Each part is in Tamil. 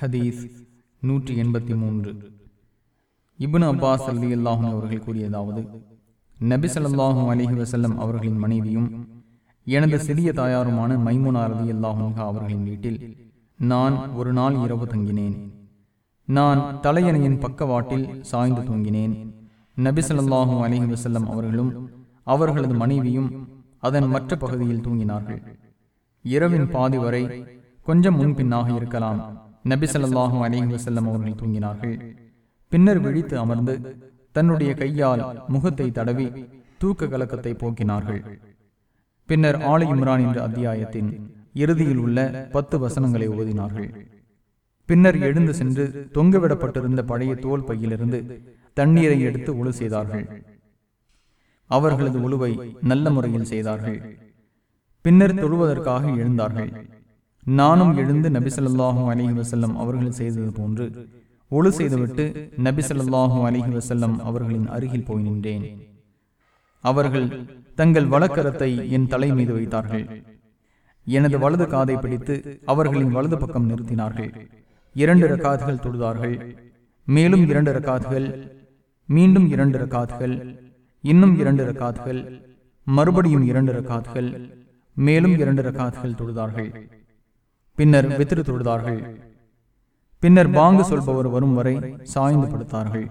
ஹதீஸ் நூற்றி எண்பத்தி மூன்று. இபுன் அப்பாஸ் அல்லி அல்லாஹும் அவர்கள் கூறியதாவது நபிசல்லாஹும் அலிஹி வசல்லம் அவர்களின் மனைவியும் எனது சிறிய தாயாருமான மைமுனா அலி அல்லாஹும் அவர்களின் வீட்டில் நான் ஒரு நாள் இரவு தங்கினேன். நான் தலையணையின் பக்கவாட்டில் சாய்ந்து தூங்கினேன். நபிசல்லாஹும் அலிஹி வசல்லம் அவர்களும் அவர்களது மனைவியும் அதன் மற்ற பகுதியில் தூங்கினார்கள். இரவின் பாதி வரை கொஞ்சம் முன்பின்னாக இருக்கலாம். நபி ஸல்லல்லாஹு அலைஹி வஸல்லம் அவர்கள் தூங்கினார்கள். பின்னர் விழித்து அமர்ந்து தன்னுடைய கையால் முகத்தை தடவி தூக்க கலக்கத்தை போக்கினார்கள். பின்னர் ஆலை இம்ரான் என்ற அத்தியாயத்தின் இறுதியில் உள்ள பத்து வசனங்களை ஓதினார்கள். பின்னர் எழுந்து சென்று தொங்கவிடப்பட்டிருந்த பழைய தோல் பையிலிருந்து தண்ணீரை எடுத்து ஒழு செய்தார்கள். அவர்களது உழுவை நல்ல முறையில் செய்தார்கள். பின்னர் தொழுவதற்காக எழுந்தார்கள். நானும் எழுந்து நபிசல்லாஹும் அலிஹி வசல்லம் அவர்கள் செய்தது போன்று ஒழு செய்துவிட்டு நபிசல்லாஹும் அலிஹி வசல்லம் அவர்களின் அருகில் போய் நின்றேன். அவர்கள் தங்கள் வழக்கரத்தை என் தலை மீது வைத்தார்கள். எனது வலது காதை பிடித்து அவர்களின் வலது பக்கம் நிறுத்தினார்கள். இரண்டு ரக்காதுகள் தொழுதார்கள். மேலும் இரண்டு ரக்காதுகள் மீண்டும் இரண்டு ரக்காதுகள் இன்னும் இரண்டு ரக்காதுகள் மறுபடியும் இரண்டு ரக்காதுகள் மேலும் இரண்டு ரக்காதுகள் தொழுதார்கள். பின்னர் வித்திரு தொழுதார்கள். பின்னர் பாங்கு சொல்பவர் வரும் வரை சாய்ந்து படுத்தார்கள்.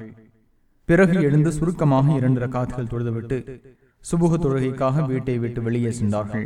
பிறகு எழுந்து சுருக்கமாக இரண்டு ரக்காத்துகள் தொழுதுவிட்டு சுபுக தொழுகைக்காக வீட்டை விட்டு வெளியே சென்றார்கள்.